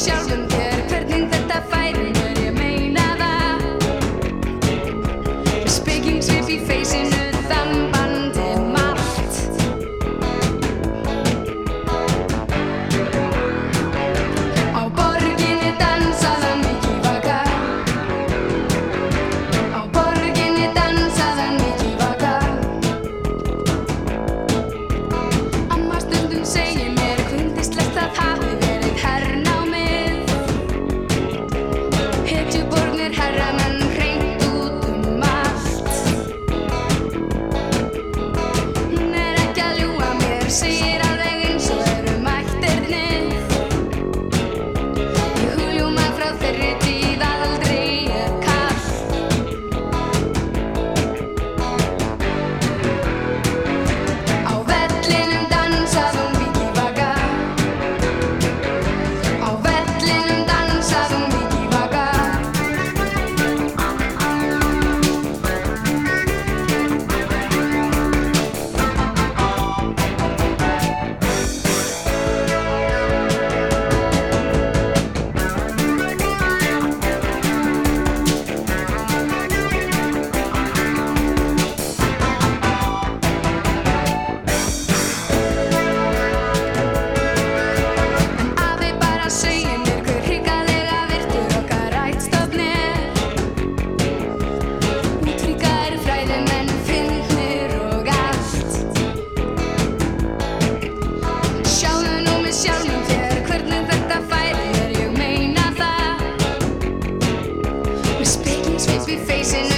shall Be facing